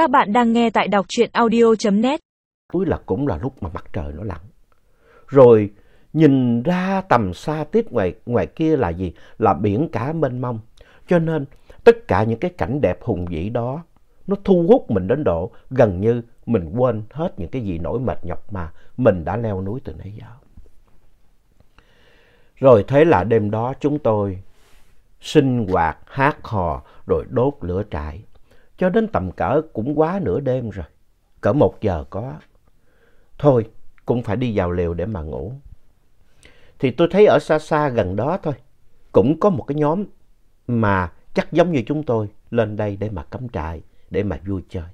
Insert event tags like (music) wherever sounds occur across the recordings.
Các bạn đang nghe tại đọc truyện audio.net. Cuối là cũng là lúc mà mặt trời nó lặn. Rồi nhìn ra tầm xa tiếp ngoài, ngoài kia là gì? Là biển cả mênh mông. Cho nên tất cả những cái cảnh đẹp hùng vĩ đó nó thu hút mình đến độ gần như mình quên hết những cái gì nổi mệt nhọc mà mình đã leo núi từ nãy giờ. Rồi thế là đêm đó chúng tôi sinh hoạt, hát hò rồi đốt lửa trại. Cho đến tầm cỡ cũng quá nửa đêm rồi, cỡ một giờ có. Thôi, cũng phải đi vào lều để mà ngủ. Thì tôi thấy ở xa xa gần đó thôi, cũng có một cái nhóm mà chắc giống như chúng tôi lên đây để mà cắm trại, để mà vui chơi.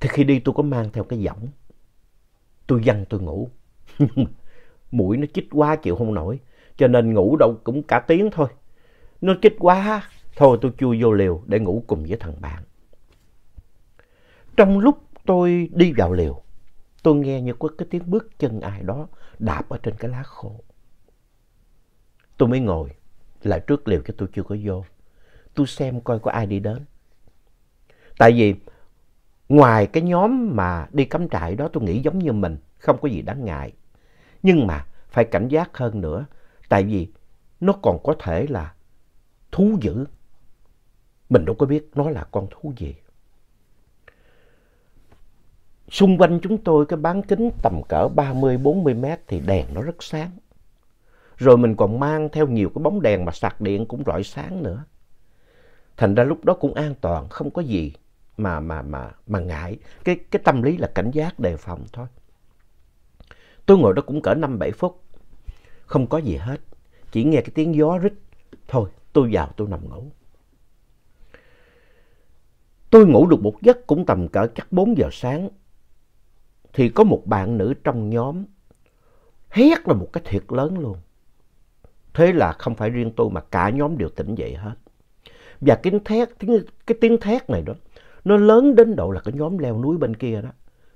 Thì khi đi tôi có mang theo cái võng. Tôi dằn tôi ngủ. (laughs) Mũi nó chích quá chịu không nổi. Cho nên ngủ đâu cũng cả tiếng thôi. Nó chích quá. Thôi tôi chui vô liều để ngủ cùng với thằng bạn. Trong lúc tôi đi vào liều, tôi nghe như có cái tiếng bước chân ai đó đạp ở trên cái lá khô. Tôi mới ngồi lại trước liều cho tôi chưa có vô. Tôi xem coi có ai đi đến. Tại vì ngoài cái nhóm mà đi cắm trại đó tôi nghĩ giống như mình, không có gì đáng ngại. Nhưng mà phải cảnh giác hơn nữa, tại vì nó còn có thể là thú dữ. Mình đâu có biết nó là con thú gì. Xung quanh chúng tôi cái bán kính tầm cỡ 30-40 mét thì đèn nó rất sáng. Rồi mình còn mang theo nhiều cái bóng đèn mà sạc điện cũng rọi sáng nữa. Thành ra lúc đó cũng an toàn, không có gì mà mà mà mà ngại. Cái cái tâm lý là cảnh giác đề phòng thôi. Tôi ngồi đó cũng cỡ 5-7 phút. Không có gì hết. Chỉ nghe cái tiếng gió rít. Thôi, tôi vào tôi nằm ngủ. Tôi ngủ được một giấc cũng tầm cỡ chắc 4 giờ sáng. Thì có một bạn nữ trong nhóm hét là một cái thiệt lớn luôn. Thế là không phải riêng tôi mà cả nhóm đều tỉnh dậy hết. Và cái thét, tiếng, cái tiếng thét này đó, nó lớn đến độ là cái nhóm leo núi bên kia đó.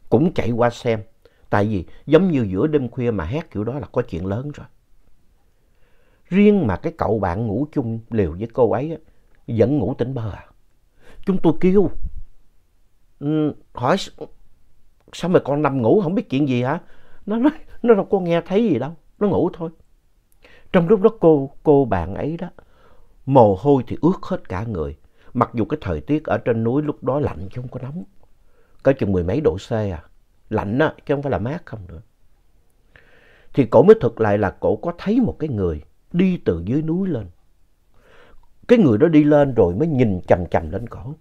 Cũng chạy qua xem. Tại vì giống như giữa đêm khuya mà hét kiểu đó là có chuyện lớn rồi. Riêng mà cái cậu bạn ngủ chung liều với cô ấy á, vẫn ngủ tỉnh bơ à. Chúng tôi kêu. Ừ, hỏi sao mà con nằm ngủ không biết chuyện gì hả? Nó nói nó đâu có nghe thấy gì đâu. Nó ngủ thôi. Trong lúc đó cô, cô bạn ấy đó, mồ hôi thì ướt hết cả người. Mặc dù cái thời tiết ở trên núi lúc đó lạnh chứ không có nóng. Có chừng mười mấy độ C à. Lạnh á, chứ không phải là mát không nữa. Thì cổ mới thực lại là cổ có thấy một cái người đi từ dưới núi lên. Cái người đó đi lên rồi mới nhìn chầm chầm lên cổ.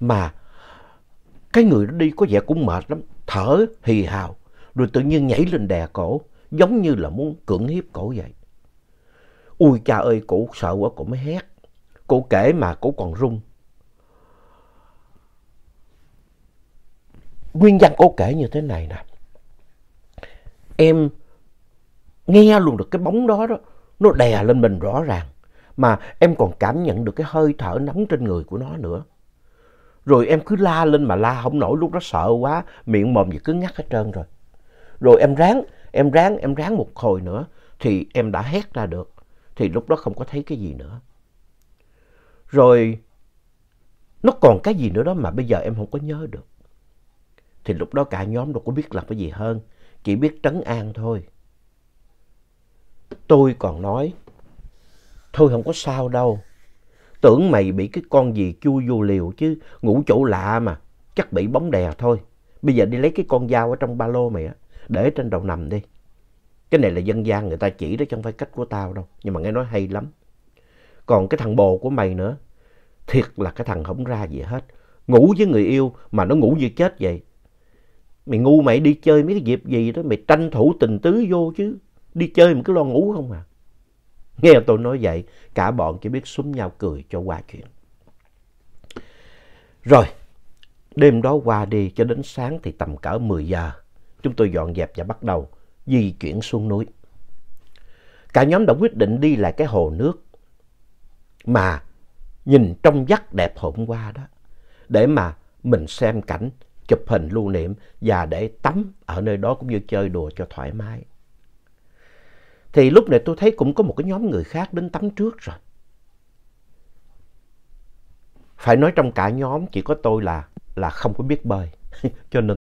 Mà cái người đó đi có vẻ cũng mệt lắm, thở hì hào, rồi tự nhiên nhảy lên đè cổ, giống như là muốn cưỡng hiếp cổ vậy. Ui cha ơi, cổ sợ quá, cổ mới hét. Cổ kể mà cổ còn run. Nguyên văn cổ kể như thế này nè. Em nghe luôn được cái bóng đó đó, nó đè lên mình rõ ràng. Mà em còn cảm nhận được cái hơi thở nóng trên người của nó nữa. Rồi em cứ la lên mà la không nổi, lúc đó sợ quá, miệng mồm gì cứ ngắt hết trơn rồi. Rồi em ráng, em ráng, em ráng một hồi nữa, thì em đã hét ra được. Thì lúc đó không có thấy cái gì nữa. Rồi nó còn cái gì nữa đó mà bây giờ em không có nhớ được. Thì lúc đó cả nhóm đâu có biết làm cái gì hơn, chỉ biết trấn an thôi. Tôi còn nói, thôi không có sao đâu. Tưởng mày bị cái con gì chui vô liều chứ, ngủ chỗ lạ mà, chắc bị bóng đè thôi. Bây giờ đi lấy cái con dao ở trong ba lô mày á, để trên đầu nằm đi. Cái này là dân gian người ta chỉ đó chứ không phải cách của tao đâu, nhưng mà nghe nói hay lắm. Còn cái thằng bồ của mày nữa, thiệt là cái thằng không ra gì hết. Ngủ với người yêu mà nó ngủ như chết vậy. Mày ngu mày đi chơi mấy cái dịp gì đó, mày tranh thủ tình tứ vô chứ. Đi chơi mà cứ lo ngủ không à. Nghe tôi nói vậy, cả bọn chỉ biết súng nhau cười cho qua chuyện. Rồi, đêm đó qua đi cho đến sáng thì tầm cỡ 10 giờ. Chúng tôi dọn dẹp và bắt đầu di chuyển xuống núi. Cả nhóm đã quyết định đi lại cái hồ nước mà nhìn trong vắt đẹp hôm qua đó. Để mà mình xem cảnh, chụp hình lưu niệm và để tắm ở nơi đó cũng như chơi đùa cho thoải mái. Thì lúc này tôi thấy cũng có một cái nhóm người khác đến tắm trước rồi. Phải nói trong cả nhóm, chỉ có tôi là là không có biết bơi. (laughs) Cho nên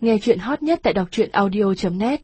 Nghe chuyện hot nhất tại đọc truyện audio.net